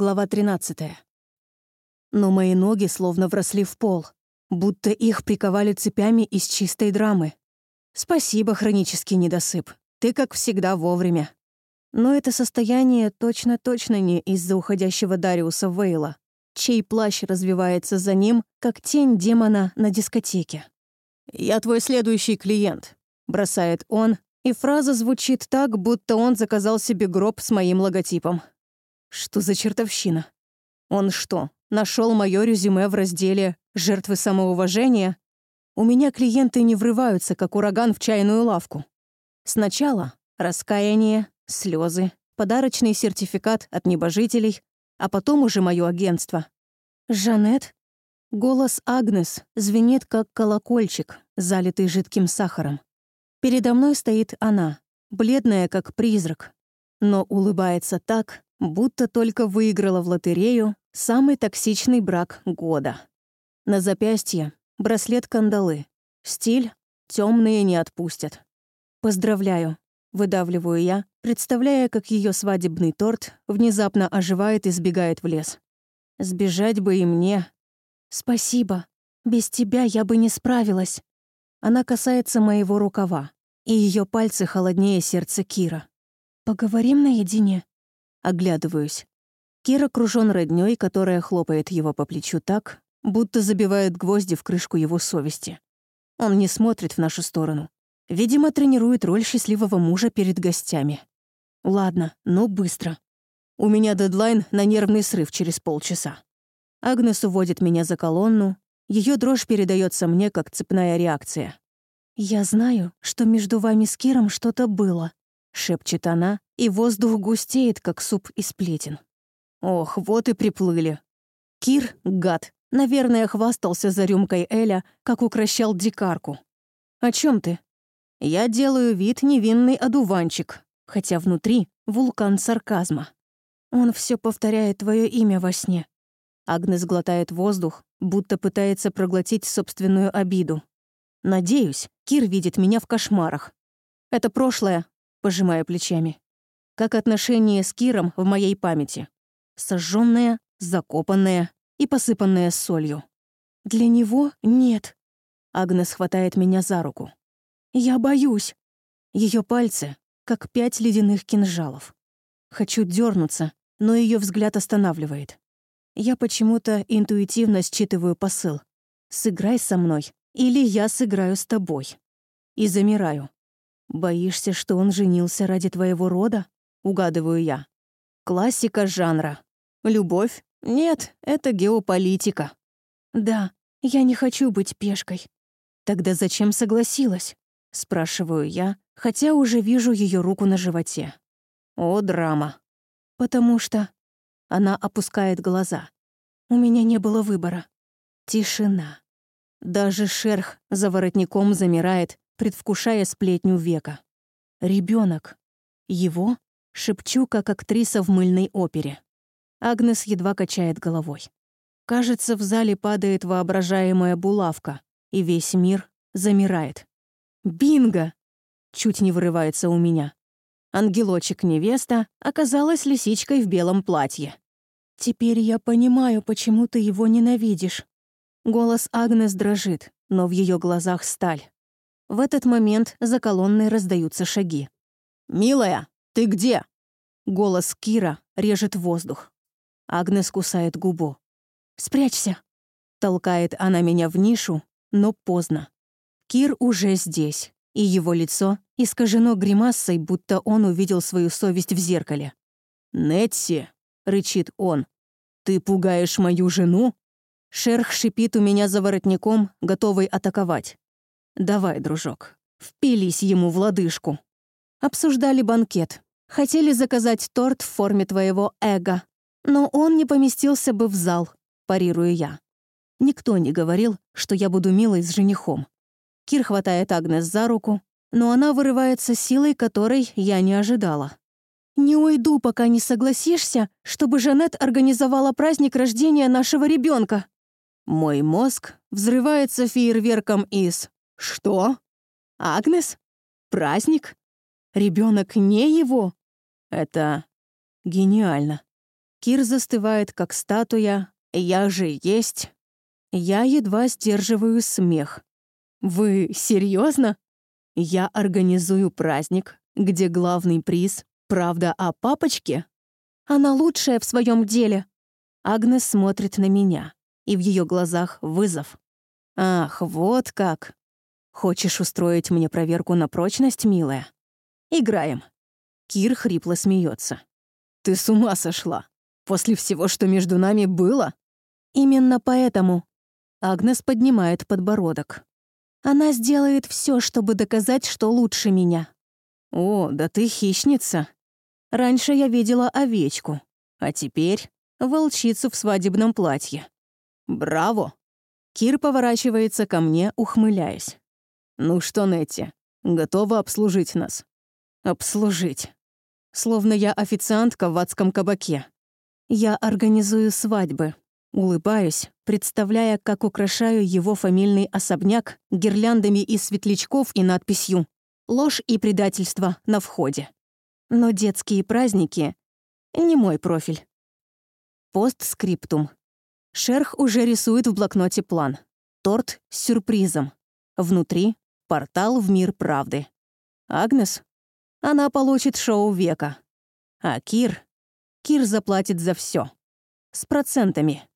Глава 13. Но мои ноги словно вросли в пол, будто их приковали цепями из чистой драмы. Спасибо, хронический недосып. Ты, как всегда, вовремя. Но это состояние точно-точно не из-за уходящего Дариуса Вейла, чей плащ развивается за ним, как тень демона на дискотеке. «Я твой следующий клиент», — бросает он, и фраза звучит так, будто он заказал себе гроб с моим логотипом. Что за чертовщина? Он что, нашел мое резюме в разделе «Жертвы самоуважения»? У меня клиенты не врываются, как ураган в чайную лавку. Сначала раскаяние, слезы, подарочный сертификат от небожителей, а потом уже мое агентство. «Жанет?» Голос Агнес звенит, как колокольчик, залитый жидким сахаром. Передо мной стоит она, бледная, как призрак, но улыбается так, будто только выиграла в лотерею самый токсичный брак года. На запястье браслет-кандалы. Стиль темные не отпустят. Поздравляю, выдавливаю я, представляя, как ее свадебный торт внезапно оживает и сбегает в лес. Сбежать бы и мне. Спасибо. Без тебя я бы не справилась. Она касается моего рукава, и ее пальцы холоднее сердца Кира. Поговорим наедине. Оглядываюсь. Кир окружён роднёй, которая хлопает его по плечу так, будто забивает гвозди в крышку его совести. Он не смотрит в нашу сторону. Видимо, тренирует роль счастливого мужа перед гостями. Ладно, но быстро. У меня дедлайн на нервный срыв через полчаса. Агнес уводит меня за колонну. Ее дрожь передается мне, как цепная реакция. «Я знаю, что между вами с Киром что-то было», — шепчет она, и воздух густеет, как суп из плетен. Ох, вот и приплыли. Кир, гад, наверное, хвастался за рюмкой Эля, как укращал дикарку. «О чем ты?» Я делаю вид невинный одуванчик, хотя внутри вулкан сарказма. Он все повторяет твое имя во сне. Агнес глотает воздух, будто пытается проглотить собственную обиду. Надеюсь, Кир видит меня в кошмарах. Это прошлое, пожимая плечами как отношение с Киром в моей памяти. Сожженное, закопанное и посыпанное солью. Для него нет. Агнес хватает меня за руку. Я боюсь. Ее пальцы, как пять ледяных кинжалов. Хочу дернуться, но ее взгляд останавливает. Я почему-то интуитивно считываю посыл. «Сыграй со мной, или я сыграю с тобой». И замираю. «Боишься, что он женился ради твоего рода?» угадываю я. Классика жанра. Любовь? Нет, это геополитика. Да, я не хочу быть пешкой. Тогда зачем согласилась? Спрашиваю я, хотя уже вижу ее руку на животе. О, драма. Потому что... Она опускает глаза. У меня не было выбора. Тишина. Даже шерх за воротником замирает, предвкушая сплетню века. Ребенок. Его Шепчу, как актриса в мыльной опере. Агнес едва качает головой. Кажется, в зале падает воображаемая булавка, и весь мир замирает. «Бинго!» Чуть не вырывается у меня. Ангелочек-невеста оказалась лисичкой в белом платье. «Теперь я понимаю, почему ты его ненавидишь». Голос Агнес дрожит, но в ее глазах сталь. В этот момент за колонной раздаются шаги. «Милая, «Ты где?» Голос Кира режет воздух. Агнес кусает губу. «Спрячься!» Толкает она меня в нишу, но поздно. Кир уже здесь, и его лицо искажено гримасой, будто он увидел свою совесть в зеркале. «Нетси!» — рычит он. «Ты пугаешь мою жену?» Шерх шипит у меня за воротником, готовый атаковать. «Давай, дружок, впились ему в лодыжку». Обсуждали банкет, Хотели заказать торт в форме твоего эго, но он не поместился бы в зал, парирую я. Никто не говорил, что я буду милой с женихом. Кир хватает Агнес за руку, но она вырывается силой, которой я не ожидала. «Не уйду, пока не согласишься, чтобы Жанет организовала праздник рождения нашего ребенка. Мой мозг взрывается фейерверком из «Что? Агнес? Праздник? Ребенок не его? Это гениально. Кир застывает, как статуя. Я же есть. Я едва сдерживаю смех. Вы серьезно? Я организую праздник, где главный приз — правда о папочке? Она лучшая в своем деле. Агнес смотрит на меня, и в ее глазах вызов. Ах, вот как. Хочешь устроить мне проверку на прочность, милая? Играем. Кир хрипло смеется. Ты с ума сошла. После всего, что между нами было? Именно поэтому Агнес поднимает подбородок. Она сделает все, чтобы доказать, что лучше меня. О, да ты хищница. Раньше я видела овечку, а теперь волчицу в свадебном платье. Браво! Кир поворачивается ко мне, ухмыляясь. «Ну что, Нетти, готова обслужить нас?» «Обслужить?» Словно я официантка в адском кабаке. Я организую свадьбы, Улыбаюсь, представляя, как украшаю его фамильный особняк гирляндами из светлячков и надписью «Ложь и предательство на входе». Но детские праздники — не мой профиль. Постскриптум. Шерх уже рисует в блокноте план. Торт с сюрпризом. Внутри — портал в мир правды. Агнес? Она получит шоу века. А Кир? Кир заплатит за все С процентами.